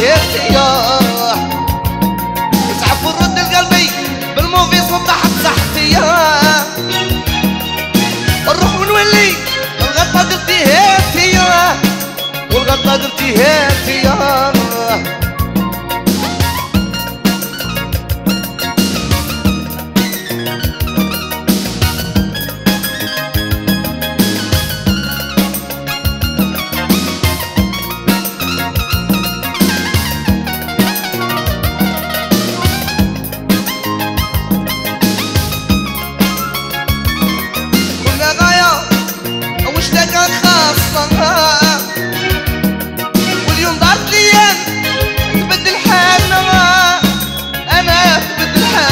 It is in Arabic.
ارتياح تعبر رد القلبي بالموفي صبح بصحتياح الروح ونولي الغلطة درتي هاتياح والغلطة درتي هاتياح the